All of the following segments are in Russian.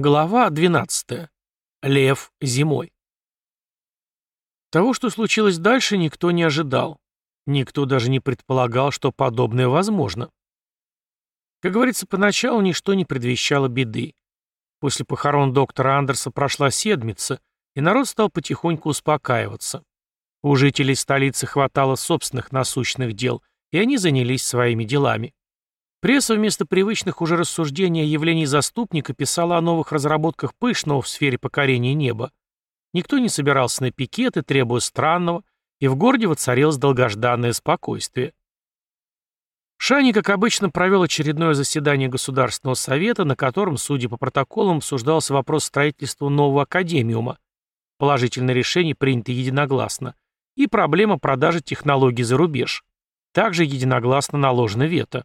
Глава 12. Лев зимой. Того, что случилось дальше, никто не ожидал. Никто даже не предполагал, что подобное возможно. Как говорится, поначалу ничто не предвещало беды. После похорон доктора Андерса прошла седмица, и народ стал потихоньку успокаиваться. У жителей столицы хватало собственных насущных дел, и они занялись своими делами. Пресса вместо привычных уже рассуждений о явлении заступника писала о новых разработках пышного в сфере покорения неба. Никто не собирался на пикеты, требуя странного, и в городе воцарилось долгожданное спокойствие. Шани, как обычно, провел очередное заседание Государственного совета, на котором, судя по протоколам, обсуждался вопрос строительства нового академиума. Положительное решение принято единогласно. И проблема продажи технологий за рубеж. Также единогласно наложено вето.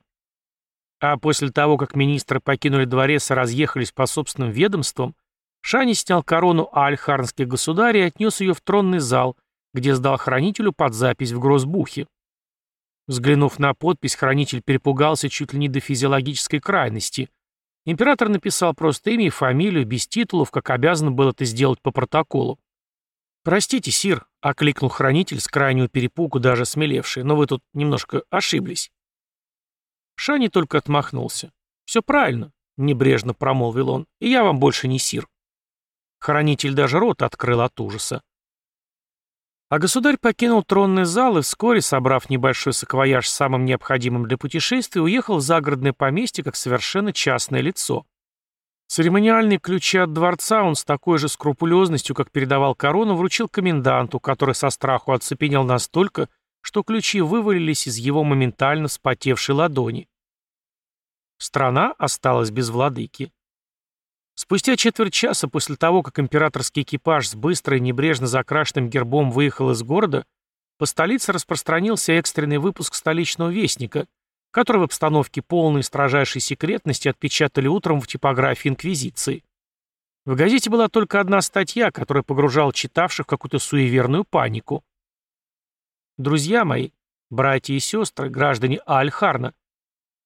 А после того, как министры покинули дворец и разъехались по собственным ведомствам, Шани снял корону альхарнских государей и отнес ее в тронный зал, где сдал хранителю под запись в грозбухе. Взглянув на подпись, хранитель перепугался чуть ли не до физиологической крайности. Император написал просто имя и фамилию, без титулов, как обязан был это сделать по протоколу. «Простите, сир», — окликнул хранитель с крайнего перепугу, даже смелевший, «но вы тут немножко ошиблись». Шани только отмахнулся. «Все правильно», — небрежно промолвил он, — «и я вам больше не сир». Хранитель даже рот открыл от ужаса. А государь покинул тронный зал и вскоре, собрав небольшой саквояж с самым необходимым для путешествия, уехал в загородное поместье как совершенно частное лицо. Церемониальные ключи от дворца он с такой же скрупулезностью, как передавал корону, вручил коменданту, который со страху оцепенел настолько, что ключи вывалились из его моментально вспотевшей ладони. Страна осталась без владыки. Спустя четверть часа после того, как императорский экипаж с быстро и небрежно закрашенным гербом выехал из города, по столице распространился экстренный выпуск столичного вестника, который в обстановке полной строжайшей секретности отпечатали утром в типографии Инквизиции. В газете была только одна статья, которая погружала читавших в какую-то суеверную панику. Друзья мои, братья и сестры, граждане Альхарна,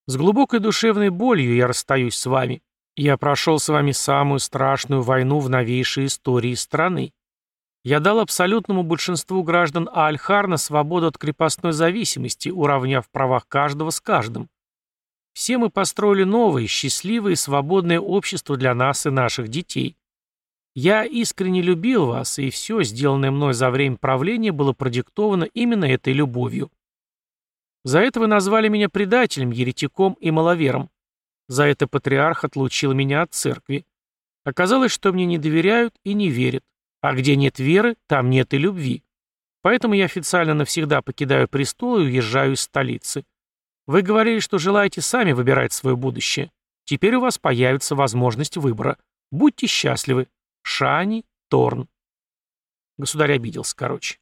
с глубокой душевной болью я расстаюсь с вами. Я прошел с вами самую страшную войну в новейшей истории страны. Я дал абсолютному большинству граждан Альхарна свободу от крепостной зависимости, уравняв в правах каждого с каждым. Все мы построили новое, счастливое и свободное общество для нас и наших детей. Я искренне любил вас, и все, сделанное мной за время правления, было продиктовано именно этой любовью. За это вы назвали меня предателем, еретиком и маловером. За это патриарх отлучил меня от церкви. Оказалось, что мне не доверяют и не верят. А где нет веры, там нет и любви. Поэтому я официально навсегда покидаю престол и уезжаю из столицы. Вы говорили, что желаете сами выбирать свое будущее. Теперь у вас появится возможность выбора. Будьте счастливы. Шани Торн. Государь обиделся, короче.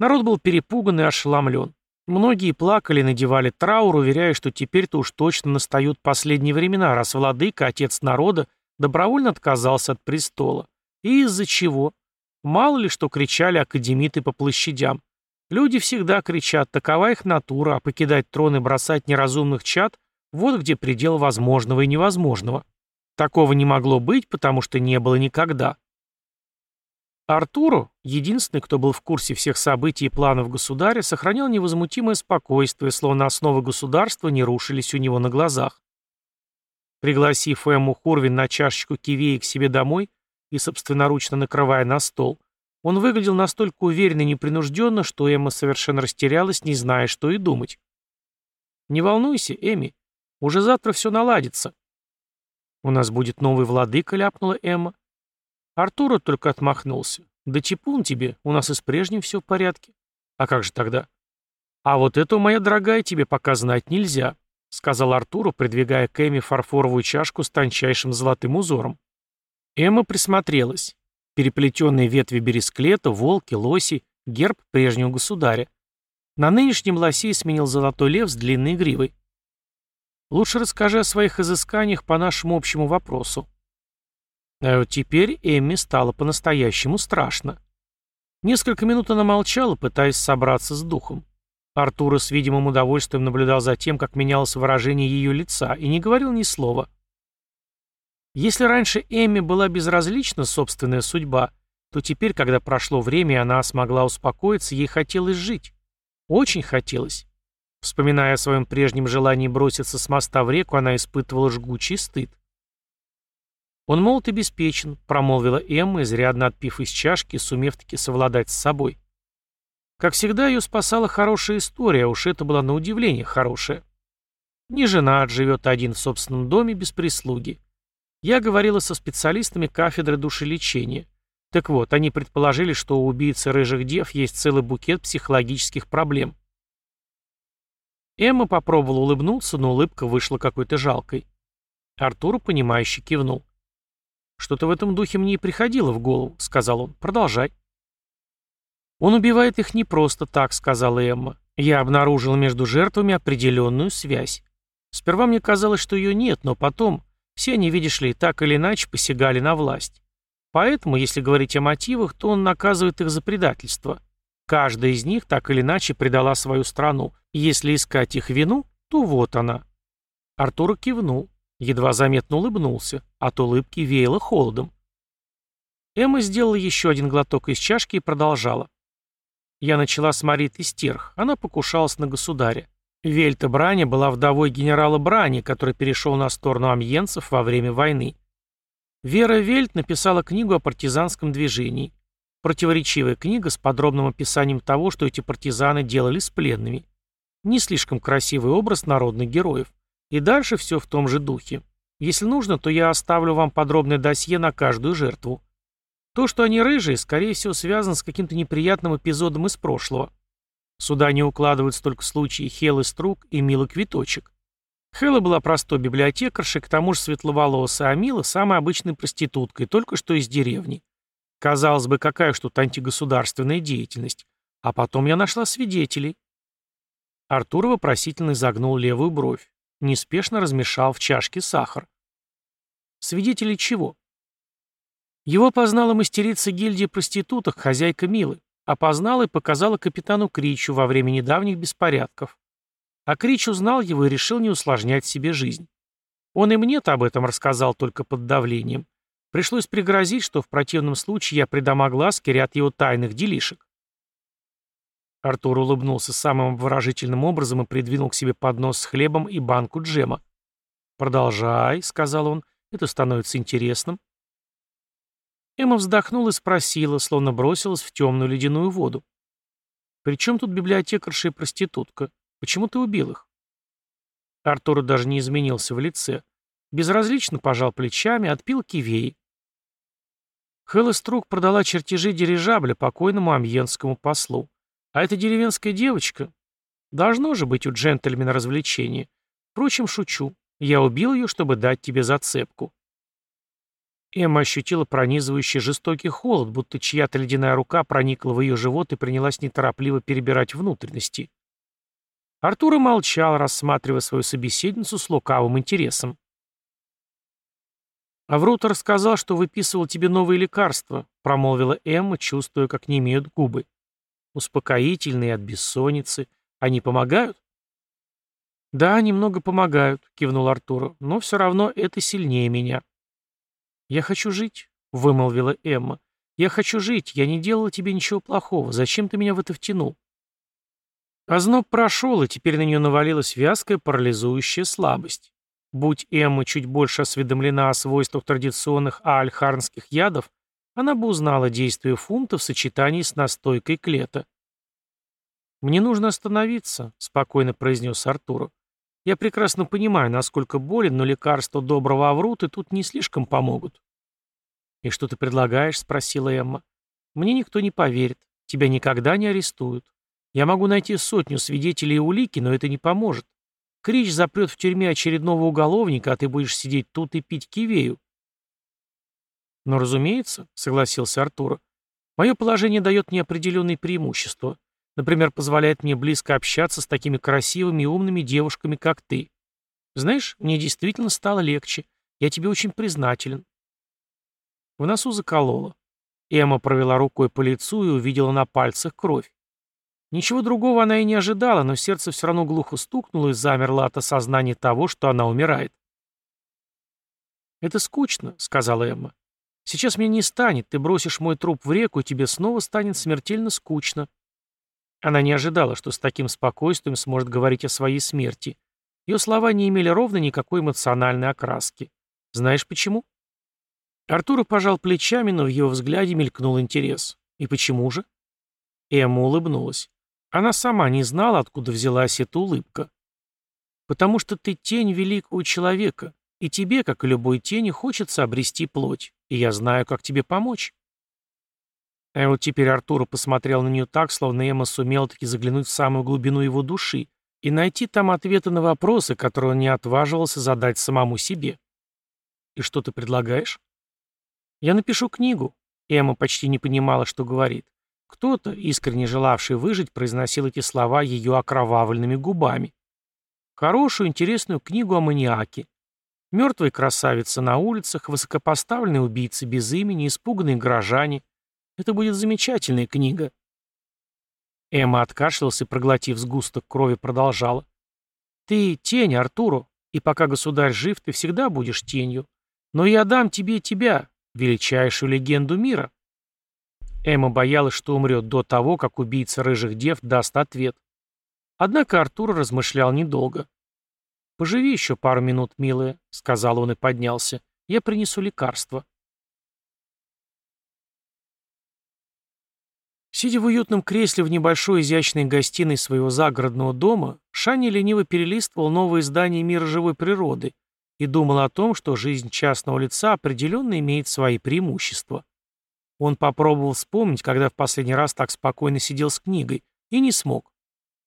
Народ был перепуган и ошеломлен. Многие плакали, надевали траур, уверяя, что теперь-то уж точно настают последние времена, раз владыка, отец народа, добровольно отказался от престола. И из-за чего? Мало ли что кричали академиты по площадям. Люди всегда кричат, такова их натура, а покидать трон и бросать неразумных чад – вот где предел возможного и невозможного. Такого не могло быть, потому что не было никогда. Артуру, единственный, кто был в курсе всех событий и планов государя, сохранял невозмутимое спокойствие, словно основы государства не рушились у него на глазах. Пригласив Эмму Хурвин на чашечку кивеи к себе домой и собственноручно накрывая на стол, он выглядел настолько уверенно и непринужденно, что Эмма совершенно растерялась, не зная, что и думать. «Не волнуйся, Эми, уже завтра все наладится». «У нас будет новый владыка», — ляпнула Эмма. Артура только отмахнулся. «Да типун тебе, у нас и с прежним все в порядке». «А как же тогда?» «А вот это, моя дорогая, тебе пока знать нельзя», — сказал Артуру, придвигая к Эмме фарфоровую чашку с тончайшим золотым узором. Эмма присмотрелась. Переплетенные ветви бересклета, волки, лоси, герб прежнего государя. На нынешнем лосе сменил золотой лев с длинной гривой. «Лучше расскажи о своих изысканиях по нашему общему вопросу», а вот теперь Эмми стало по-настоящему страшно. Несколько минут она молчала, пытаясь собраться с духом. Артура с видимым удовольствием наблюдал за тем, как менялось выражение ее лица, и не говорил ни слова. Если раньше Эмме была безразлична собственная судьба, то теперь, когда прошло время и она смогла успокоиться, ей хотелось жить. Очень хотелось. Вспоминая о своем прежнем желании броситься с моста в реку, она испытывала жгучий стыд. «Он молод и беспечен», — промолвила Эмма, изрядно отпив из чашки, сумев таки совладать с собой. Как всегда, ее спасала хорошая история, а уж это была на удивление хорошая. Не женат, живет один в собственном доме без прислуги. Я говорила со специалистами кафедры душелечения. Так вот, они предположили, что у убийцы рыжих дев есть целый букет психологических проблем. Эмма попробовала улыбнуться, но улыбка вышла какой-то жалкой. Артур, понимающе кивнул. «Что-то в этом духе мне и приходило в голову», — сказал он. «Продолжай». «Он убивает их не просто так», — сказала Эмма. «Я обнаружил между жертвами определенную связь. Сперва мне казалось, что ее нет, но потом все они, видишь ли, так или иначе посягали на власть. Поэтому, если говорить о мотивах, то он наказывает их за предательство. Каждая из них так или иначе предала свою страну. И если искать их вину, то вот она». Артур кивнул, едва заметно улыбнулся, от улыбки веяло холодом. Эмма сделала еще один глоток из чашки и продолжала. Я начала с Мариты Стерх. Она покушалась на государя. Вельта Браня была вдовой генерала Брани, который перешел на сторону амьенцев во время войны. Вера Вельт написала книгу о партизанском движении. Противоречивая книга с подробным описанием того, что эти партизаны делали с пленными. Не слишком красивый образ народных героев. И дальше все в том же духе. Если нужно, то я оставлю вам подробное досье на каждую жертву. То, что они рыжие, скорее всего, связано с каким-то неприятным эпизодом из прошлого. Сюда не укладываются только случаи Хелы Струк и Милы Квиточек. Хела была простой библиотекаршей, к тому же светловолосая, а Мила – самой обычной проституткой, только что из деревни. Казалось бы, какая ж тут антигосударственная деятельность. А потом я нашла свидетелей. Артур вопросительно загнул левую бровь. Неспешно размешал в чашке сахар. Свидетелей чего? Его познала мастерица гильдии проституток, хозяйка Милы. Опознала и показала капитану Кричу во время недавних беспорядков. А Крич узнал его и решил не усложнять себе жизнь. Он и мне-то об этом рассказал только под давлением. Пришлось пригрозить, что в противном случае я придам огласке ряд его тайных делишек. Артур улыбнулся самым выражительным образом и придвинул к себе поднос с хлебом и банку джема. «Продолжай», — сказал он, — «это становится интересным». Эмма вздохнула и спросила, словно бросилась в темную ледяную воду. «При чем тут библиотекарша и проститутка? Почему ты убил их?» Артур даже не изменился в лице. Безразлично пожал плечами, отпил кивей. Хеллеструк продала чертежи дирижабля покойному амьенскому послу. А эта деревенская девочка... Должно же быть у джентльмена развлечение. Впрочем, шучу. Я убил ее, чтобы дать тебе зацепку. Эмма ощутила пронизывающий жестокий холод, будто чья-то ледяная рука проникла в ее живот и принялась неторопливо перебирать внутренности. Артур молчал, рассматривая свою собеседницу с лукавым интересом. «Аврута рассказал, что выписывал тебе новые лекарства», — промолвила Эмма, чувствуя, как не имеют губы. «Успокоительные от бессонницы. Они помогают?» «Да, немного помогают», — кивнул Артур, — «но все равно это сильнее меня». «Я хочу жить», — вымолвила Эмма. «Я хочу жить, я не делала тебе ничего плохого. Зачем ты меня в это втянул?» Озноб прошел, и теперь на нее навалилась вязкая парализующая слабость. Будь Эмма чуть больше осведомлена о свойствах традиционных аальхарнских ядов, она бы узнала действие фунта в сочетании с настойкой клета. «Мне нужно остановиться», — спокойно произнес Артуру. Я прекрасно понимаю, насколько болен, но лекарства доброго Авруты тут не слишком помогут. «И что ты предлагаешь?» — спросила Эмма. «Мне никто не поверит. Тебя никогда не арестуют. Я могу найти сотню свидетелей и улики, но это не поможет. Крич запрет в тюрьме очередного уголовника, а ты будешь сидеть тут и пить кивею». «Ну, разумеется», — согласился Артур. «Мое положение дает мне определенные преимущества. Например, позволяет мне близко общаться с такими красивыми и умными девушками, как ты. Знаешь, мне действительно стало легче. Я тебе очень признателен. В носу заколола. Эмма провела рукой по лицу и увидела на пальцах кровь. Ничего другого она и не ожидала, но сердце все равно глухо стукнуло и замерло от осознания того, что она умирает. «Это скучно», — сказала Эмма. «Сейчас мне не станет, ты бросишь мой труп в реку, и тебе снова станет смертельно скучно». Она не ожидала, что с таким спокойствием сможет говорить о своей смерти. Ее слова не имели ровно никакой эмоциональной окраски. Знаешь почему? Артур пожал плечами, но в его взгляде мелькнул интерес. И почему же? Эмма улыбнулась. Она сама не знала, откуда взялась эта улыбка. «Потому что ты тень великого человека, и тебе, как и любой тени, хочется обрести плоть, и я знаю, как тебе помочь». А вот теперь Артур посмотрел на нее так, словно Эмма сумела таки заглянуть в самую глубину его души и найти там ответы на вопросы, которые он не отваживался задать самому себе. «И что ты предлагаешь?» «Я напишу книгу». Эмма почти не понимала, что говорит. Кто-то, искренне желавший выжить, произносил эти слова ее окровавленными губами. Хорошую, интересную книгу о маниаке. Мертвые красавицы на улицах, высокопоставленные убийцы без имени, испуганные горожане. Это будет замечательная книга. Эмма откашлялась и, проглотив сгусток крови, продолжала. «Ты тень, Артуру, и пока государь жив, ты всегда будешь тенью. Но я дам тебе тебя, величайшую легенду мира». Эмма боялась, что умрет до того, как убийца рыжих дев даст ответ. Однако Артур размышлял недолго. «Поживи еще пару минут, милая», — сказал он и поднялся. «Я принесу лекарство». Сидя в уютном кресле в небольшой изящной гостиной своего загородного дома, Шани лениво перелистывал новое издание «Мира живой природы» и думал о том, что жизнь частного лица определенно имеет свои преимущества. Он попробовал вспомнить, когда в последний раз так спокойно сидел с книгой, и не смог.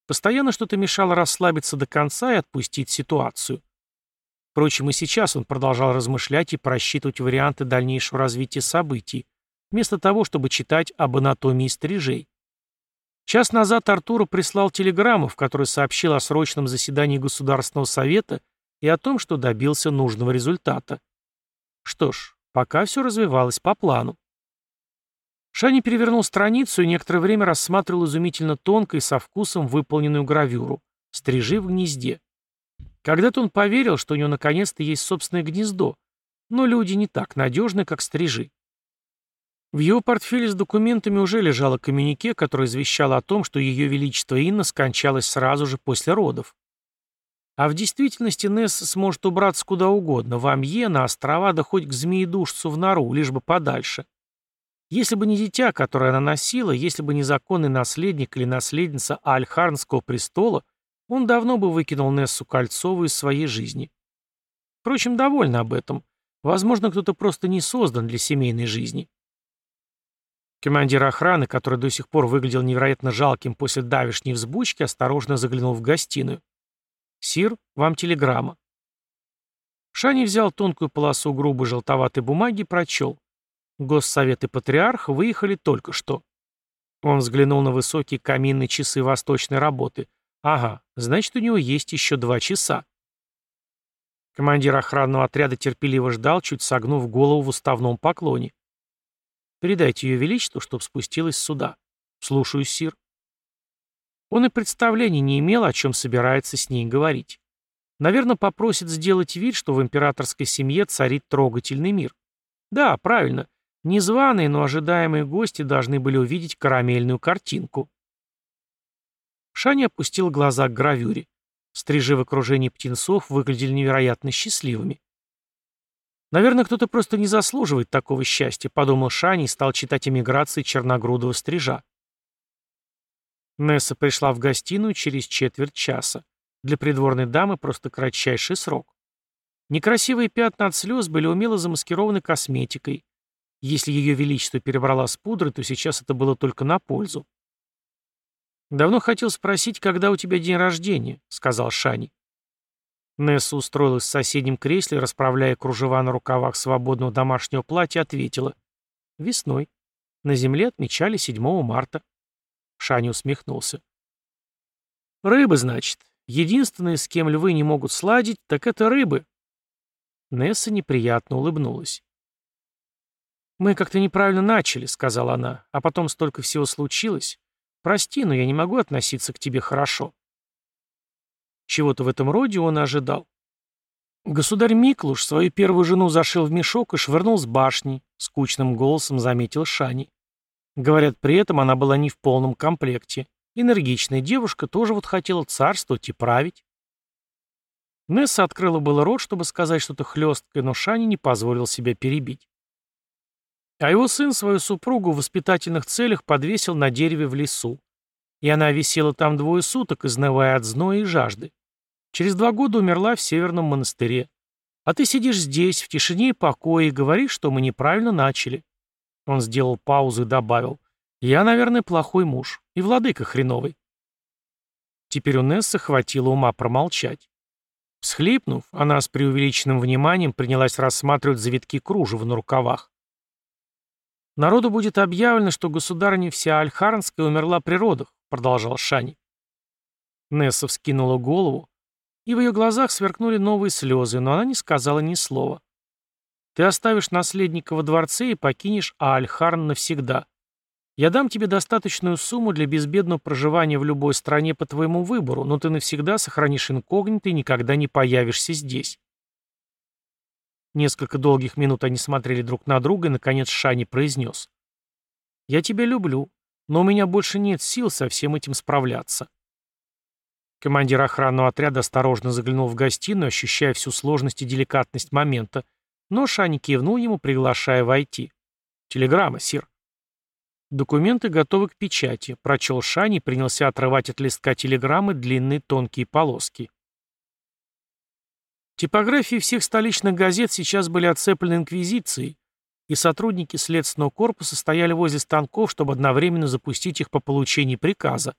Постоянно что-то мешало расслабиться до конца и отпустить ситуацию. Впрочем, и сейчас он продолжал размышлять и просчитывать варианты дальнейшего развития событий, вместо того, чтобы читать об анатомии стрижей. Час назад Артуру прислал телеграмму, в которой сообщил о срочном заседании Государственного совета и о том, что добился нужного результата. Что ж, пока все развивалось по плану. Шани перевернул страницу и некоторое время рассматривал изумительно тонко и со вкусом выполненную гравюру «Стрижи в гнезде». Когда-то он поверил, что у него наконец-то есть собственное гнездо, но люди не так надежны, как стрижи. В его портфеле с документами уже лежало коммюнике, которое извещало о том, что ее величество Инна скончалась сразу же после родов. А в действительности Несс сможет убраться куда угодно, в Амье, на острова, да хоть к змеедушцу в нору, лишь бы подальше. Если бы не дитя, которое она носила, если бы не законный наследник или наследница Альхарнского престола, он давно бы выкинул Нессу Кольцову из своей жизни. Впрочем, довольна об этом. Возможно, кто-то просто не создан для семейной жизни. Командир охраны, который до сих пор выглядел невероятно жалким после давешней взбучки, осторожно заглянул в гостиную. «Сир, вам телеграмма». Шани взял тонкую полосу грубой желтоватой бумаги и прочел. Госсовет и патриарх выехали только что. Он взглянул на высокие каминные часы восточной работы. Ага, значит, у него есть еще два часа. Командир охранного отряда терпеливо ждал, чуть согнув голову в уставном поклоне. «Передайте ее величеству, чтоб спустилась сюда. Слушаюсь, сир». Он и представления не имел, о чем собирается с ней говорить. Наверное, попросит сделать вид, что в императорской семье царит трогательный мир. Да, правильно. Незваные, но ожидаемые гости должны были увидеть карамельную картинку. Шани опустил глаза к гравюре. Стрижи в окружении птенцов выглядели невероятно счастливыми. «Наверное, кто-то просто не заслуживает такого счастья», — подумал Шани и стал читать о миграции черногрудого стрижа. Несса пришла в гостиную через четверть часа. Для придворной дамы просто кратчайший срок. Некрасивые пятна от слез были умело замаскированы косметикой. Если ее величество перебрала с пудрой, то сейчас это было только на пользу. «Давно хотел спросить, когда у тебя день рождения», — сказал Шани. Несса устроилась в соседнем кресле, расправляя кружева на рукавах свободного домашнего платья, ответила. «Весной. На земле отмечали 7 марта». Шани усмехнулся. «Рыбы, значит. Единственное, с кем львы не могут сладить, так это рыбы». Несса неприятно улыбнулась. «Мы как-то неправильно начали», — сказала она, — «а потом столько всего случилось. Прости, но я не могу относиться к тебе хорошо». Чего-то в этом роде он ожидал. Государь Миклуш свою первую жену зашил в мешок и швырнул с башни, скучным голосом заметил Шани. Говорят, при этом она была не в полном комплекте. Энергичная девушка тоже вот хотела царствовать и править. Несса открыла было рот, чтобы сказать что-то хлесткое, но Шани не позволил себя перебить. А его сын свою супругу в воспитательных целях подвесил на дереве в лесу. И она висела там двое суток, изнывая от зноя и жажды. Через два года умерла в северном монастыре. А ты сидишь здесь, в тишине и покое, и говоришь, что мы неправильно начали. Он сделал паузу и добавил. Я, наверное, плохой муж. И владыка хреновый. Теперь у Нессы хватило ума промолчать. Всхлипнув, она с преувеличенным вниманием принялась рассматривать завитки кружева на рукавах. «Народу будет объявлено, что государыня вся Альхарнская умерла при родах», — продолжал Шани. Несса вскинула голову, и в ее глазах сверкнули новые слезы, но она не сказала ни слова. «Ты оставишь наследника во дворце и покинешь Аальхарн навсегда. Я дам тебе достаточную сумму для безбедного проживания в любой стране по твоему выбору, но ты навсегда сохранишь инкогнито и никогда не появишься здесь». Несколько долгих минут они смотрели друг на друга, и, наконец, Шани произнес. «Я тебя люблю, но у меня больше нет сил со всем этим справляться. Командир охранного отряда осторожно заглянул в гостиную, ощущая всю сложность и деликатность момента, но Шани кивнул ему, приглашая войти. «Телеграмма, сир». «Документы готовы к печати», — прочел Шани и принялся отрывать от листка телеграммы длинные тонкие полоски. Типографии всех столичных газет сейчас были оцеплены инквизицией, и сотрудники следственного корпуса стояли возле станков, чтобы одновременно запустить их по получении приказа.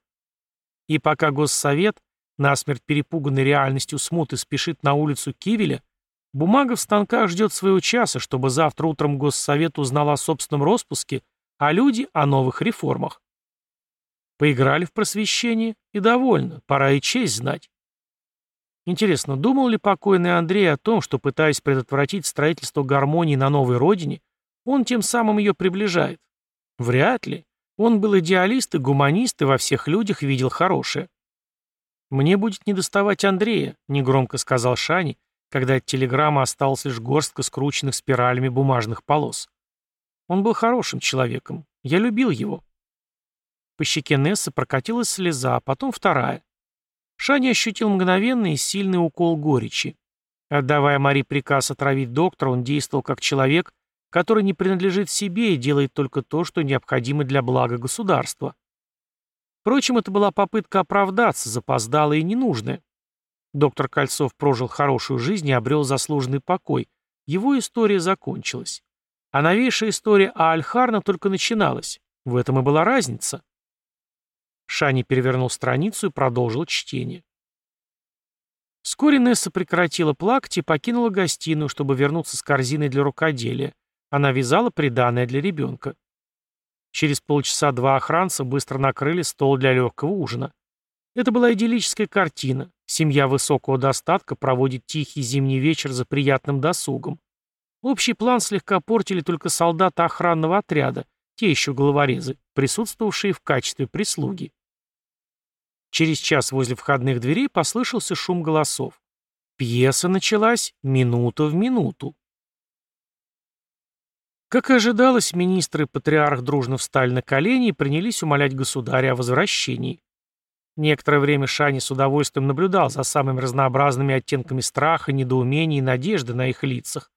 И пока Госсовет, насмерть перепуганный реальностью смуты, спешит на улицу Кивеля, бумага в станках ждет своего часа, чтобы завтра утром Госсовет узнал о собственном распуске, а люди — о новых реформах. Поиграли в просвещение и довольно, пора и честь знать. Интересно, думал ли покойный Андрей о том, что, пытаясь предотвратить строительство гармонии на новой родине, он тем самым ее приближает? Вряд ли. Он был идеалист и гуманист, и во всех людях видел хорошее. «Мне будет недоставать Андрея», — негромко сказал Шани, когда от телеграммы осталась лишь горстка скрученных спиралями бумажных полос. Он был хорошим человеком. Я любил его. По щеке Нессы прокатилась слеза, а потом вторая. Шани ощутил мгновенный и сильный укол горечи. Отдавая Мари приказ отравить доктора, он действовал как человек, который не принадлежит себе и делает только то, что необходимо для блага государства. Впрочем, это была попытка оправдаться, запоздалая и ненужная. Доктор Кольцов прожил хорошую жизнь и обрел заслуженный покой. Его история закончилась. А новейшая история Аальхарна только начиналась. В этом и была разница. Шани перевернул страницу и продолжил чтение. Вскоре Несса прекратила плакать и покинула гостиную, чтобы вернуться с корзиной для рукоделия. Она вязала приданное для ребенка. Через полчаса два охранца быстро накрыли стол для легкого ужина. Это была идиллическая картина. Семья высокого достатка проводит тихий зимний вечер за приятным досугом. Общий план слегка портили только солдаты охранного отряда, те еще головорезы, присутствовавшие в качестве прислуги. Через час возле входных дверей послышался шум голосов. Пьеса началась минута в минуту. Как и ожидалось, министры и патриарх дружно встали на колени и принялись умолять государя о возвращении. Некоторое время Шани с удовольствием наблюдал за самыми разнообразными оттенками страха, недоумения и надежды на их лицах,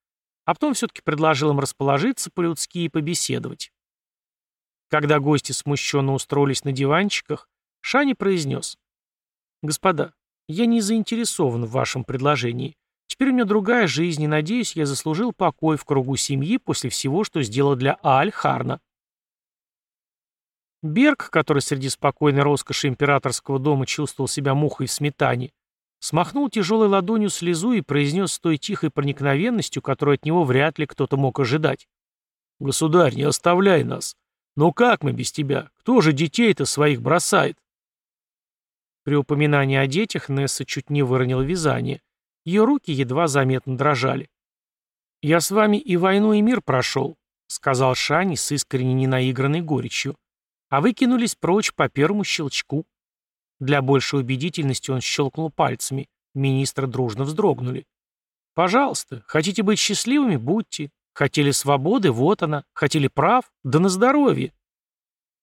а потом все-таки предложил им расположиться по-людски и побеседовать. Когда гости смущенно устроились на диванчиках, Шани произнес. «Господа, я не заинтересован в вашем предложении. Теперь у меня другая жизнь, и, надеюсь, я заслужил покой в кругу семьи после всего, что сделал для Ааль-Харна». Берг, который среди спокойной роскоши императорского дома чувствовал себя мухой в сметане, смахнул тяжелой ладонью слезу и произнес с той тихой проникновенностью, которую от него вряд ли кто-то мог ожидать. «Государь, не оставляй нас. Но как мы без тебя? Кто же детей-то своих бросает?» При упоминании о детях Несса чуть не выронила вязание. Ее руки едва заметно дрожали. «Я с вами и войну, и мир прошел», — сказал Шани с искренне ненаигранной горечью. «А вы кинулись прочь по первому щелчку». Для большей убедительности он щелкнул пальцами. Министры дружно вздрогнули. Пожалуйста, хотите быть счастливыми – будьте. Хотели свободы – вот она. Хотели прав – да на здоровье.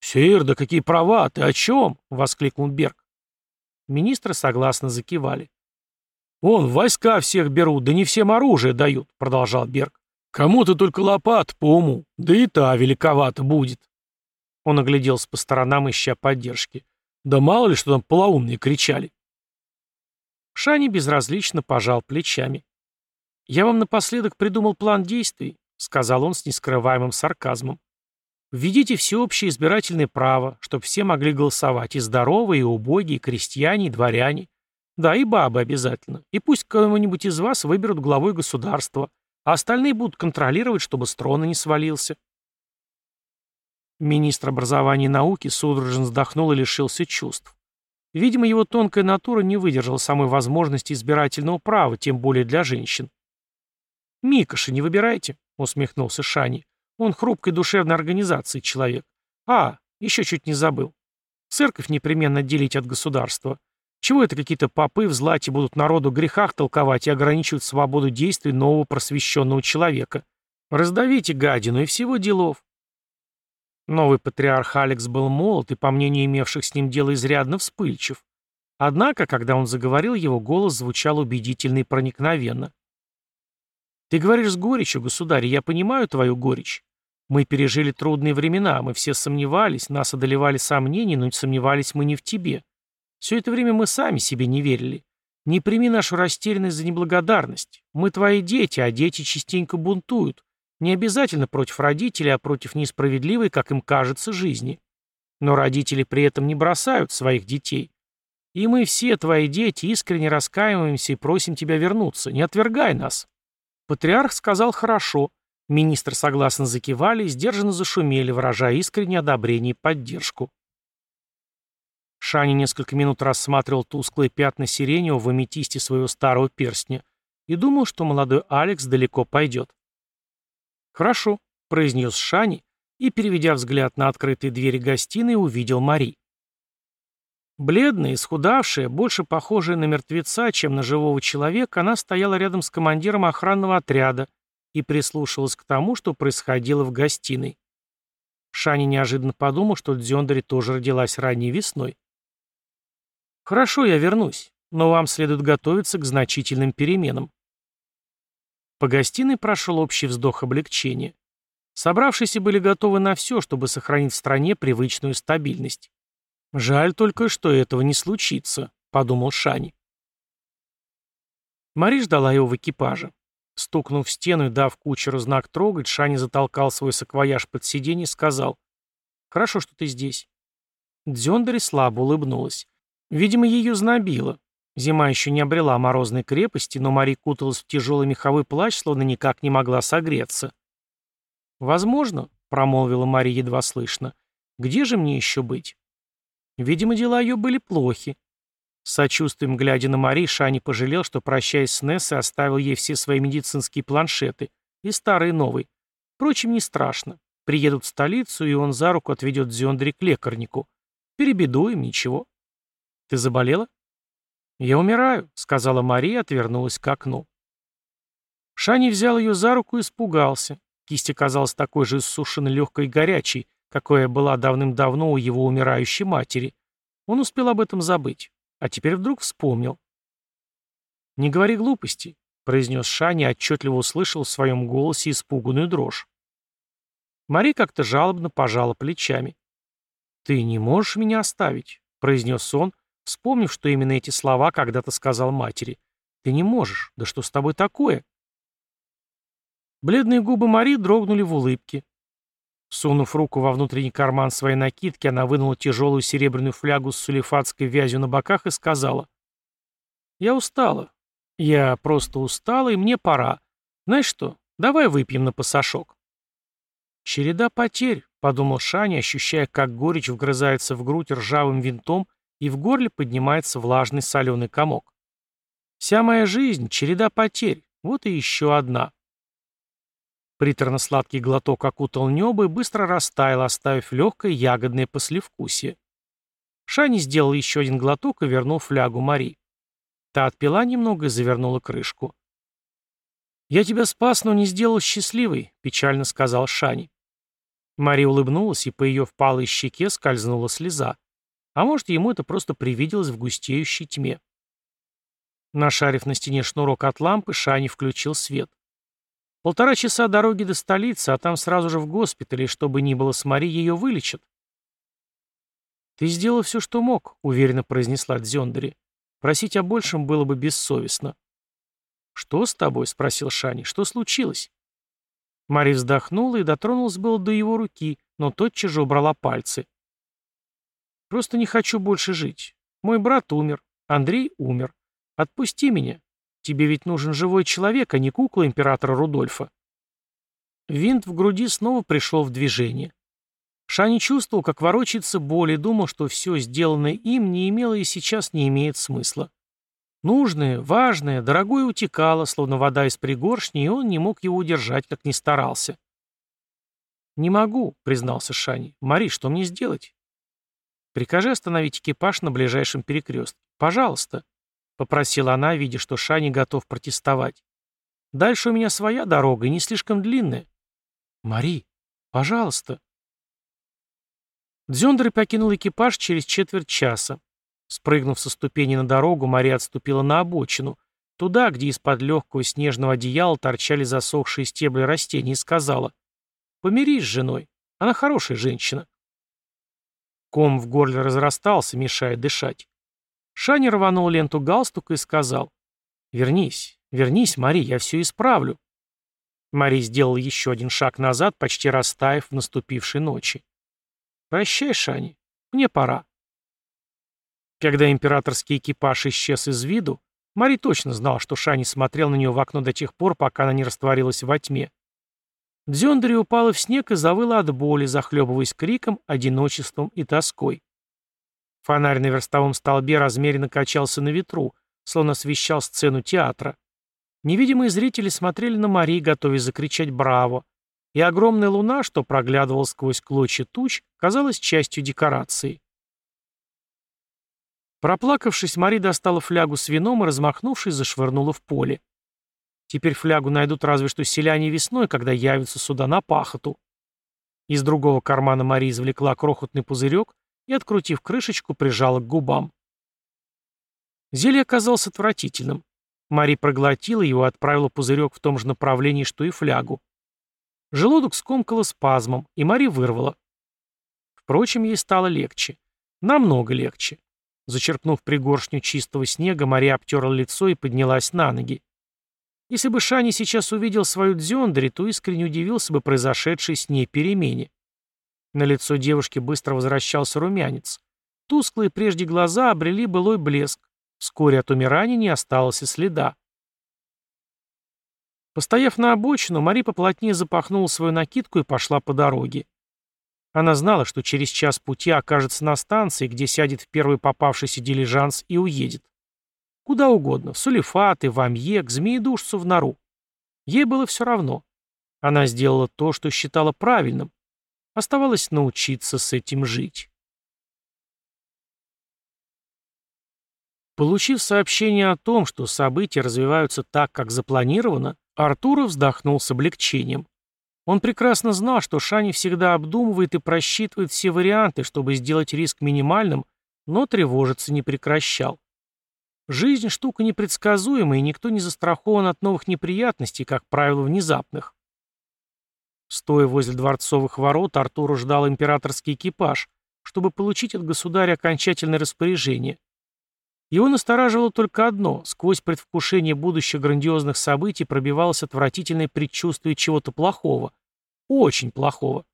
«Сир, да какие права? Ты о чем?» — воскликнул Берг. Министры согласно закивали. «Вон, войска всех берут, да не всем оружие дают», — продолжал Берг. «Кому-то только лопат по уму, да и та великовата будет». Он огляделся по сторонам, ища поддержки. «Да мало ли, что там полоумные кричали». Шани безразлично пожал плечами. «Я вам напоследок придумал план действий», — сказал он с нескрываемым сарказмом. Введите всеобщее избирательное право, чтобы все могли голосовать, и здоровые, и убогие, и крестьяне, и дворяне. Да, и бабы обязательно. И пусть кого-нибудь из вас выберут главой государства, а остальные будут контролировать, чтобы с трона не свалился. Министр образования и науки судорожно вздохнул и лишился чувств. Видимо, его тонкая натура не выдержала самой возможности избирательного права, тем более для женщин. «Микоши не выбирайте», — усмехнулся Шани. Он хрупкой душевной организации человек. А, еще чуть не забыл. Церковь непременно отделить от государства. Чего это какие-то попы в злате будут народу грехах толковать и ограничивать свободу действий нового просвещенного человека? Раздавите гадину и всего делов. Новый патриарх Алекс был молод и, по мнению имевших с ним дело, изрядно вспыльчив. Однако, когда он заговорил, его голос звучал убедительно и проникновенно. «Ты говоришь с горечью, государь, я понимаю твою горечь. Мы пережили трудные времена, мы все сомневались, нас одолевали сомнения, но не сомневались мы не в тебе. Все это время мы сами себе не верили. Не прими нашу растерянность за неблагодарность. Мы твои дети, а дети частенько бунтуют. Не обязательно против родителей, а против несправедливой, как им кажется, жизни. Но родители при этом не бросают своих детей. И мы все, твои дети, искренне раскаиваемся и просим тебя вернуться. Не отвергай нас. Патриарх сказал «хорошо», Министры согласно закивали и сдержанно зашумели, выражая искреннее одобрение и поддержку. Шани несколько минут рассматривал тусклые пятна сиреневого в аметисте своего старого перстня и думал, что молодой Алекс далеко пойдет. «Хорошо», — произнес Шани и, переведя взгляд на открытые двери гостиной, увидел Мари. Бледная, исхудавшая, больше похожая на мертвеца, чем на живого человека, она стояла рядом с командиром охранного отряда, и прислушивалась к тому, что происходило в гостиной. Шани неожиданно подумал, что Дзёндари тоже родилась ранней весной. «Хорошо, я вернусь, но вам следует готовиться к значительным переменам». По гостиной прошел общий вздох облегчения. Собравшиеся были готовы на все, чтобы сохранить в стране привычную стабильность. «Жаль только, что этого не случится», — подумал Шани. Мари ждала его в экипаже. Стукнув в стену и дав кучеру знак трогать, Шани затолкал свой саквояж под сиденье и сказал «Хорошо, что ты здесь». Дзёндари слабо улыбнулась. Видимо, ее знобило. Зима еще не обрела морозной крепости, но Мари куталась в тяжелый меховой плащ, словно никак не могла согреться. «Возможно», — промолвила Мари едва слышно, — «где же мне еще быть?» Видимо, дела ее были плохи. С сочувствием глядя на Мари, Шани пожалел, что, прощаясь с Нессой, оставил ей все свои медицинские планшеты, и старый новый. Впрочем, не страшно. Приедут в столицу, и он за руку отведет Зиондри к лекарнику. Перебедуем, ничего. Ты заболела? Я умираю, сказала Мария отвернулась к окну. Шани взял ее за руку и испугался. Кисть оказалась такой же иссушенной легкой и горячей, какая была давным-давно у его умирающей матери. Он успел об этом забыть. А теперь вдруг вспомнил. «Не говори глупостей», — произнес Шани, отчетливо услышал в своем голосе испуганную дрожь. Мари как-то жалобно пожала плечами. «Ты не можешь меня оставить», — произнес он, вспомнив, что именно эти слова когда-то сказал матери. «Ты не можешь. Да что с тобой такое?» Бледные губы Мари дрогнули в улыбке. Сунув руку во внутренний карман своей накидки, она вынула тяжелую серебряную флягу с сулифатской вязью на боках и сказала. «Я устала. Я просто устала, и мне пора. Знаешь что, давай выпьем на пасашок». «Череда потерь», — подумал Шани, ощущая, как горечь вгрызается в грудь ржавым винтом, и в горле поднимается влажный соленый комок. «Вся моя жизнь — череда потерь. Вот и еще одна». Приторно-сладкий глоток окутал небо и быстро растаял, оставив легкое ягодное послевкусие. Шани сделал еще один глоток и вернул флягу Мари. Та отпила немного и завернула крышку. «Я тебя спас, но не сделал счастливой», — печально сказал Шани. Мария улыбнулась, и по ее впалой щеке скользнула слеза. А может, ему это просто привиделось в густеющей тьме. Нашарив на стене шнурок от лампы, Шани включил свет. Полтора часа дороги до столицы, а там сразу же в госпитале, и что бы ни было с Мари, ее вылечат. «Ты сделал все, что мог», — уверенно произнесла Дзёндари. «Просить о большем было бы бессовестно». «Что с тобой?» — спросил Шани. «Что случилось?» Мари вздохнула и дотронулась было до его руки, но тотчас же убрала пальцы. «Просто не хочу больше жить. Мой брат умер, Андрей умер. Отпусти меня. Тебе ведь нужен живой человек, а не кукла императора Рудольфа». Винт в груди снова пришел в движение. Шани чувствовал, как ворочается боль, и думал, что все сделанное им не имело и сейчас не имеет смысла. Нужное, важное, дорогое утекало, словно вода из пригоршни, и он не мог его удержать, как ни старался. «Не могу», — признался Шани. «Мари, что мне сделать?» «Прикажи остановить экипаж на ближайшем перекрестке. Пожалуйста», — попросила она, видя, что Шани готов протестовать. «Дальше у меня своя дорога, не слишком длинная». «Мари, пожалуйста», Дзёндер покинул экипаж через четверть часа. Спрыгнув со ступени на дорогу, Мария отступила на обочину, туда, где из-под легкого снежного одеяла торчали засохшие стебли растений, и сказала, «Помирись с женой, она хорошая женщина». Ком в горле разрастался, мешая дышать. Шани рванул ленту галстука и сказал, «Вернись, вернись, Мари, я все исправлю». Мари сделал еще один шаг назад, почти растаяв в наступившей ночи. «Прощай, Шани, мне пора». Когда императорский экипаж исчез из виду, Мари точно знал, что Шани смотрел на нее в окно до тех пор, пока она не растворилась во тьме. Дзёндари упала в снег и завыла от боли, захлебываясь криком, одиночеством и тоской. Фонарь на верстовом столбе размеренно качался на ветру, словно освещал сцену театра. Невидимые зрители смотрели на Мари, готовясь закричать «Браво!», и огромная луна, что проглядывала сквозь клочья туч, казалась частью декорации. Проплакавшись, Мари достала флягу с вином и, размахнувшись, зашвырнула в поле. Теперь флягу найдут разве что селяне весной, когда явятся сюда на пахоту. Из другого кармана Мари извлекла крохотный пузырек и, открутив крышечку, прижала к губам. Зелье оказалось отвратительным. Мари проглотила его и отправила пузырек в том же направлении, что и флягу. Желудок скомкало спазмом, и Мари вырвала. Впрочем, ей стало легче. Намного легче. Зачерпнув пригоршню чистого снега, Мария обтерла лицо и поднялась на ноги. Если бы Шани сейчас увидел свою Дзёндари, то искренне удивился бы произошедшей с ней перемене. На лицо девушки быстро возвращался румянец. Тусклые прежде глаза обрели былой блеск. Вскоре от умирания не осталось и следа. Постояв на обочину, Мари поплотнее запахнула свою накидку и пошла по дороге. Она знала, что через час пути окажется на станции, где сядет в первый попавшийся дилижанс и уедет. Куда угодно, в Сулифаты, в Амье, к Змеедушцу, в Нору. Ей было все равно. Она сделала то, что считала правильным. Оставалось научиться с этим жить. Получив сообщение о том, что события развиваются так, как запланировано, Артур вздохнул с облегчением. Он прекрасно знал, что Шани всегда обдумывает и просчитывает все варианты, чтобы сделать риск минимальным, но тревожиться не прекращал. Жизнь – штука непредсказуемая, и никто не застрахован от новых неприятностей, как правило, внезапных. Стоя возле дворцовых ворот, Артуру ждал императорский экипаж, чтобы получить от государя окончательное распоряжение. Его настораживало только одно – сквозь предвкушение будущих грандиозных событий пробивалось отвратительное предчувствие чего-то плохого. Очень плохого.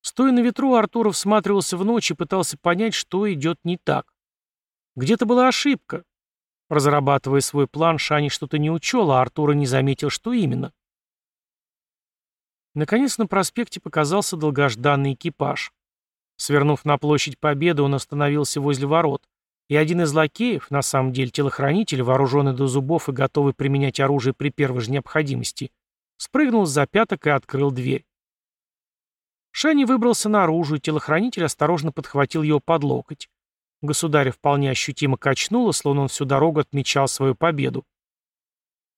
Стоя на ветру, Артур всматривался в ночь и пытался понять, что идет не так. Где-то была ошибка. Разрабатывая свой план, Шани что-то не учел, а Артур не заметил, что именно. Наконец на проспекте показался долгожданный экипаж. Свернув на площадь Победы, он остановился возле ворот и один из лакеев, на самом деле телохранитель, вооруженный до зубов и готовый применять оружие при первой же необходимости, спрыгнул с запяток и открыл дверь. Шани выбрался наружу, и телохранитель осторожно подхватил его под локоть. Государя вполне ощутимо качнуло, словно он всю дорогу отмечал свою победу.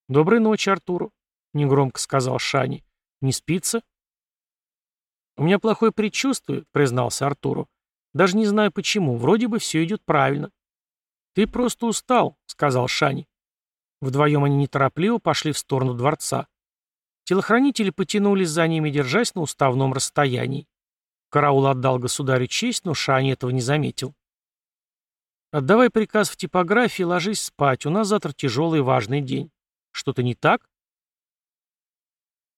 «Доброй ночи, Артуру», — негромко сказал Шани. «Не спится?» «У меня плохое предчувствие», — признался Артуру. «Даже не знаю почему. Вроде бы все идет правильно». «Ты просто устал», — сказал Шани. Вдвоем они неторопливо пошли в сторону дворца. Телохранители потянулись за ними, держась на уставном расстоянии. Караул отдал государю честь, но Шани этого не заметил. «Отдавай приказ в типографии, ложись спать. У нас завтра тяжелый и важный день. Что-то не так?»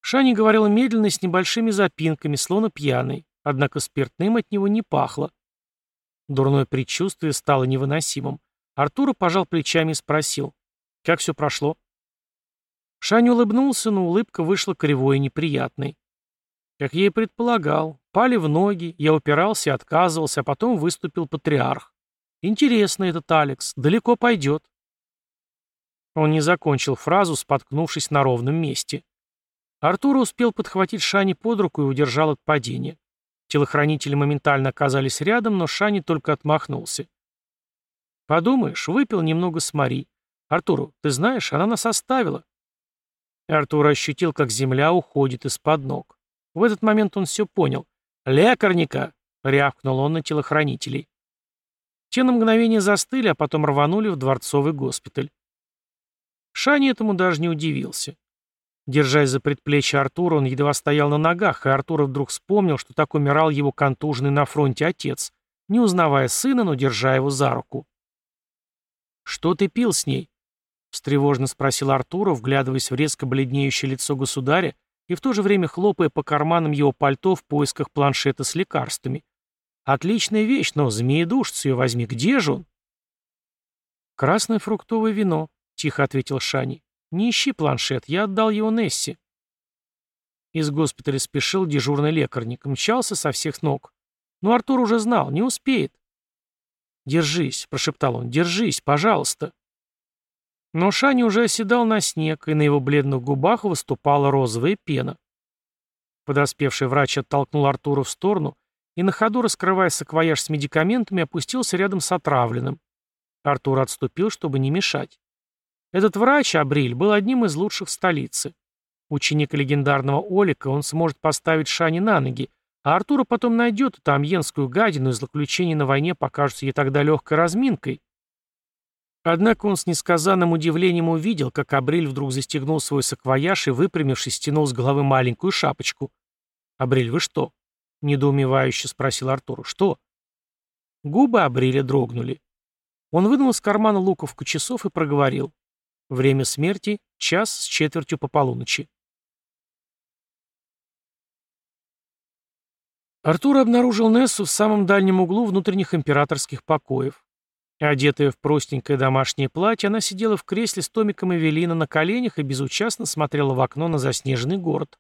Шани говорил медленно с небольшими запинками, словно пьяный, однако спиртным от него не пахло. Дурное предчувствие стало невыносимым. Артур пожал плечами и спросил. Как все прошло? Шань улыбнулся, но улыбка вышла кривой и неприятной. Как я и предполагал, пали в ноги, я упирался и отказывался, а потом выступил патриарх. Интересно этот Алекс, далеко пойдет. Он не закончил фразу, споткнувшись на ровном месте. Артур успел подхватить Шани под руку и удержал от падения. Телохранители моментально оказались рядом, но Шани только отмахнулся. «Подумаешь, выпил немного смари. «Артуру, ты знаешь, она нас оставила». Артур ощутил, как земля уходит из-под ног. В этот момент он все понял. «Лекарника!» — рявкнул он на телохранителей. Те на мгновение застыли, а потом рванули в дворцовый госпиталь. Шани этому даже не удивился. Держась за предплечье Артура, он едва стоял на ногах, и Артур вдруг вспомнил, что так умирал его контуженный на фронте отец, не узнавая сына, но держа его за руку. «Что ты пил с ней?» встревожно спросил Артура, вглядываясь в резко бледнеющее лицо государя и в то же время хлопая по карманам его пальто в поисках планшета с лекарствами. «Отличная вещь, но змеедушец ее возьми, где же он?» «Красное фруктовое вино», — тихо ответил Шани. «Не ищи планшет, я отдал его Несси». Из госпиталя спешил дежурный лекарник, мчался со всех ног. Но Артур уже знал, не успеет. «Держись», — прошептал он, — «держись, пожалуйста». Но Шани уже оседал на снег, и на его бледных губах выступала розовая пена. Подоспевший врач оттолкнул Артура в сторону и на ходу, раскрывая саквояж с медикаментами, опустился рядом с отравленным. Артур отступил, чтобы не мешать. Этот врач, Абриль, был одним из лучших в столице. Ученик легендарного Олика, он сможет поставить Шани на ноги, а Артура потом найдет эту амьенскую гадину, и злоключения на войне покажутся ей тогда легкой разминкой. Однако он с несказанным удивлением увидел, как Абриль вдруг застегнул свой саквояж и, выпрямившись, стянул с головы маленькую шапочку. «Абриль, вы что?» — недоумевающе спросил Артур. «Что?» Губы Абриля дрогнули. Он вынул из кармана луковку часов и проговорил. «Время смерти — час с четвертью по полуночи». Артур обнаружил Нессу в самом дальнем углу внутренних императорских покоев. Одетая в простенькое домашнее платье, она сидела в кресле с томиком Эвелина на коленях и безучастно смотрела в окно на заснеженный город.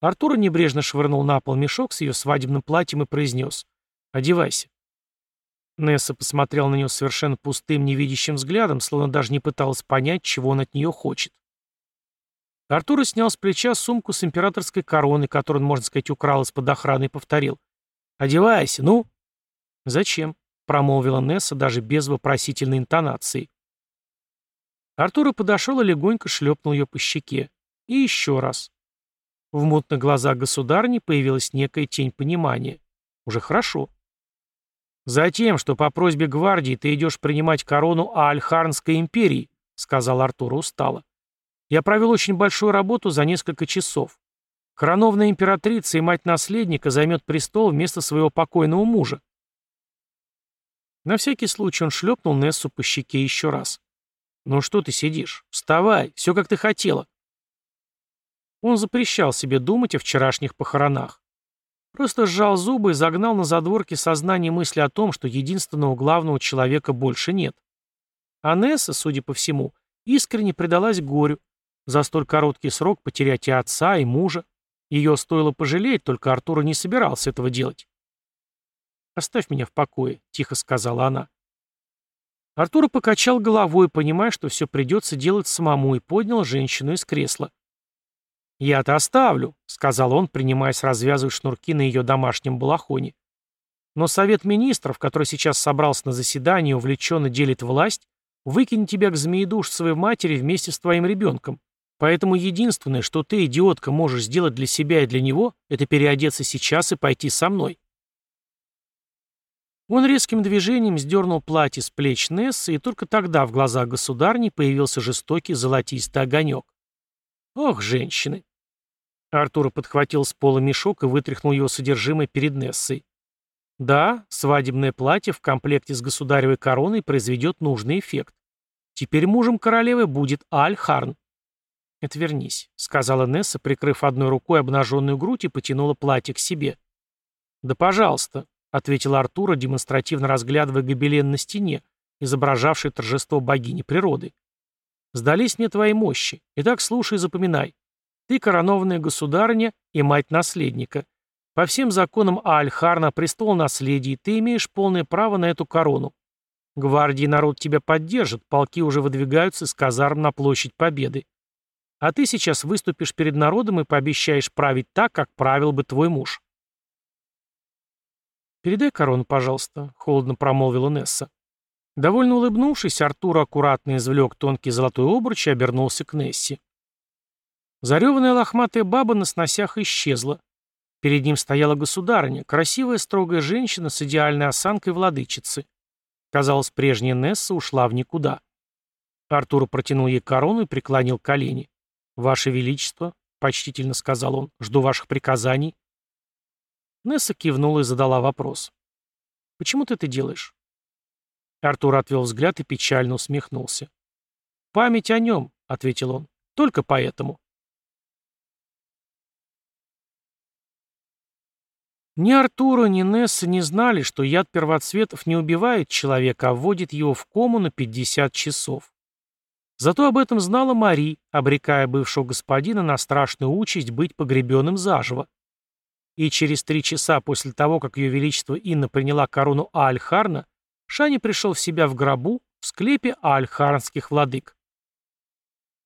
Артур небрежно швырнул на пол мешок с ее свадебным платьем и произнес «Одевайся». Несса посмотрела на него совершенно пустым, невидящим взглядом, словно даже не пыталась понять, чего он от нее хочет. Артур снял с плеча сумку с императорской короной, которую он, можно сказать, украл из-под охраны, и повторил «Одевайся, ну!» «Зачем?» промолвила Несса даже без вопросительной интонации. Артура подошел и легонько шлепнул ее по щеке. И еще раз. В мутных глазах государни появилась некая тень понимания. Уже хорошо. «Затем, что по просьбе гвардии ты идешь принимать корону Аальхарнской империи», сказал Артур устало. «Я провел очень большую работу за несколько часов. Короновная императрица и мать наследника займет престол вместо своего покойного мужа. На всякий случай он шлепнул Нессу по щеке еще раз. «Ну что ты сидишь? Вставай, все как ты хотела». Он запрещал себе думать о вчерашних похоронах. Просто сжал зубы и загнал на задворки сознание мысли о том, что единственного главного человека больше нет. А Несса, судя по всему, искренне предалась горю. За столь короткий срок потерять и отца, и мужа. Ее стоило пожалеть, только Артура не собирался этого делать. «Оставь меня в покое», — тихо сказала она. Артур покачал головой, понимая, что все придется делать самому, и поднял женщину из кресла. «Я-то оставлю», — сказал он, принимаясь развязывать шнурки на ее домашнем балахоне. «Но Совет Министров, который сейчас собрался на заседание и увлеченно делит власть, выкинет тебя к змеедушцевой матери вместе с твоим ребенком. Поэтому единственное, что ты, идиотка, можешь сделать для себя и для него, это переодеться сейчас и пойти со мной. Он резким движением сдернул платье с плеч Нессы, и только тогда в глазах государни появился жестокий золотистый огонек. Ох, женщины! Артур подхватил с пола мешок и вытряхнул его содержимое перед Нессой. Да, свадебное платье в комплекте с государевой короной произведет нужный эффект. Теперь мужем королевы будет Аль-Харн. «Отвернись», — сказала Несса, прикрыв одной рукой обнаженную грудь и потянула платье к себе. «Да пожалуйста», — ответил Артура, демонстративно разглядывая гобелен на стене, изображавший торжество богини природы. «Сдались мне твои мощи. Итак, слушай и запоминай. Ты коронованная государыня и мать наследника. По всем законам Аальхарна, престол наследия, ты имеешь полное право на эту корону. Гвардии народ тебя поддержит, полки уже выдвигаются из казарм на площадь Победы. А ты сейчас выступишь перед народом и пообещаешь править так, как правил бы твой муж. «Передай корону, пожалуйста», — холодно промолвила Несса. Довольно улыбнувшись, Артур аккуратно извлек тонкий золотой обруч и обернулся к Нессе. Зареванная лохматая баба на сносях исчезла. Перед ним стояла государыня, красивая строгая женщина с идеальной осанкой владычицы. Казалось, прежняя Несса ушла в никуда. Артур протянул ей корону и преклонил колени. «Ваше Величество», — почтительно сказал он, — «жду ваших приказаний». Несса кивнула и задала вопрос. «Почему ты это делаешь?» Артур отвел взгляд и печально усмехнулся. «Память о нем», — ответил он, — «только поэтому». Ни Артура, ни Несса не знали, что яд первоцветов не убивает человека, а вводит его в кому на 50 часов. Зато об этом знала Мари, обрекая бывшего господина на страшную участь быть погребенным заживо. И через три часа после того, как ее величество Инна приняла корону Аальхарна, Шани пришел в себя в гробу в склепе Аальхарнских владык.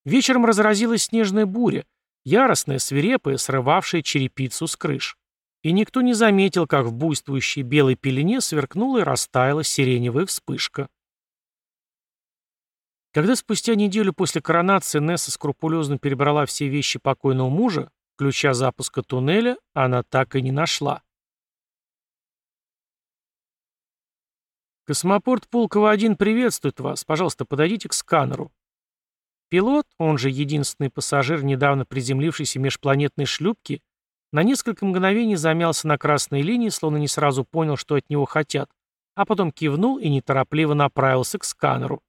Вечером разразилась снежная буря, яростная, свирепая, срывавшая черепицу с крыш. И никто не заметил, как в буйствующей белой пелене сверкнула и растаяла сиреневая вспышка. Когда спустя неделю после коронации Несса скрупулезно перебрала все вещи покойного мужа, ключа запуска туннеля она так и не нашла. «Космопорт Пулково-1 приветствует вас. Пожалуйста, подойдите к сканеру». Пилот, он же единственный пассажир, недавно приземлившийся межпланетной шлюпки, на несколько мгновений замялся на красной линии, словно не сразу понял, что от него хотят, а потом кивнул и неторопливо направился к сканеру.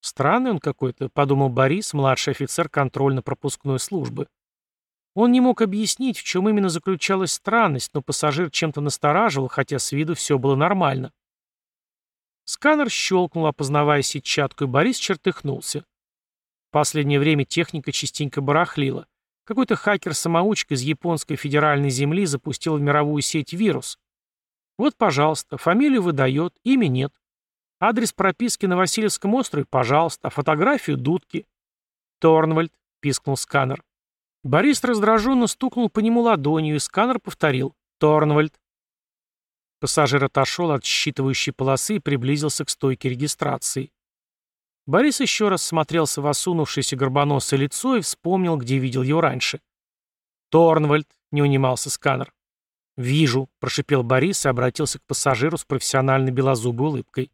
Странный он какой-то, подумал Борис, младший офицер контрольно-пропускной службы. Он не мог объяснить, в чем именно заключалась странность, но пассажир чем-то настораживал, хотя с виду все было нормально. Сканер щелкнул, опознавая сетчатку, и Борис чертыхнулся. В последнее время техника частенько барахлила. Какой-то хакер-самоучка из японской федеральной земли запустил в мировую сеть вирус. Вот, пожалуйста, фамилию выдает, имя нет. Адрес прописки на Васильевском острове, пожалуйста, а фотографию дудки. Торнвальд, пискнул сканер. Борис раздраженно стукнул по нему ладонью, и сканер повторил. Торнвальд. Пассажир отошел от считывающей полосы и приблизился к стойке регистрации. Борис еще раз смотрелся в осунувшееся горбоносое лицо и вспомнил, где видел его раньше. «Торнвальд», — не унимался сканер. «Вижу», — прошипел Борис и обратился к пассажиру с профессиональной белозубой улыбкой.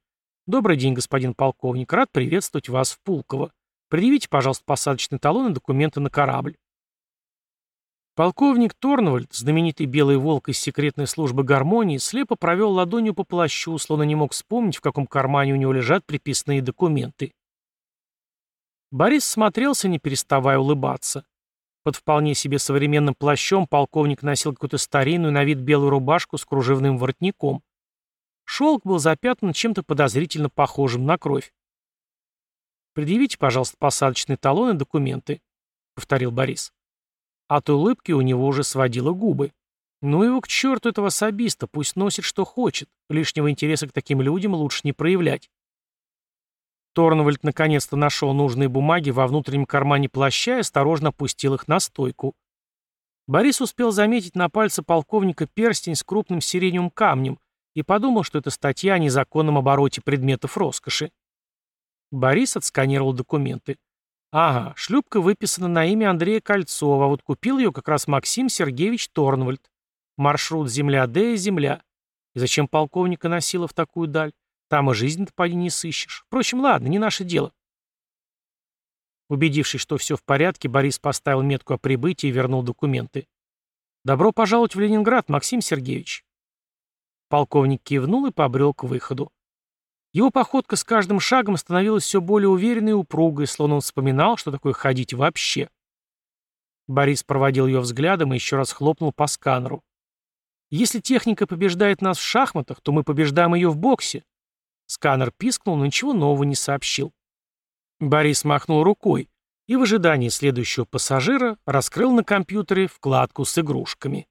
«Добрый день, господин полковник. Рад приветствовать вас в Пулково. Предъявите, пожалуйста, посадочный талон и документы на корабль». Полковник Торнвальд, знаменитый белый волк из секретной службы гармонии, слепо провел ладонью по плащу, словно не мог вспомнить, в каком кармане у него лежат приписные документы. Борис смотрелся, не переставая улыбаться. Под вполне себе современным плащом полковник носил какую-то старинную на вид белую рубашку с кружевным воротником. Шелк был запятнан чем-то подозрительно похожим на кровь. «Предъявите, пожалуйста, посадочные талоны и документы», — повторил Борис. От улыбки у него уже сводило губы. Ну его к черту этого особиста, пусть носит что хочет. Лишнего интереса к таким людям лучше не проявлять. Торнвальд наконец-то нашел нужные бумаги во внутреннем кармане плаща и осторожно опустил их на стойку. Борис успел заметить на пальце полковника перстень с крупным сиреневым камнем, и подумал, что это статья о незаконном обороте предметов роскоши. Борис отсканировал документы. Ага, шлюпка выписана на имя Андрея Кольцова, вот купил ее как раз Максим Сергеевич Торнвальд. Маршрут земля-Д, земля. И зачем полковника носила в такую даль? Там и жизнь-то поди не сыщешь. Впрочем, ладно, не наше дело. Убедившись, что все в порядке, Борис поставил метку о прибытии и вернул документы. «Добро пожаловать в Ленинград, Максим Сергеевич». Полковник кивнул и побрел к выходу. Его походка с каждым шагом становилась все более уверенной и упругой, словно он вспоминал, что такое ходить вообще. Борис проводил ее взглядом и еще раз хлопнул по сканеру. «Если техника побеждает нас в шахматах, то мы побеждаем ее в боксе». Сканер пискнул, но ничего нового не сообщил. Борис махнул рукой и в ожидании следующего пассажира раскрыл на компьютере вкладку с игрушками.